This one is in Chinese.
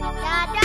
大家。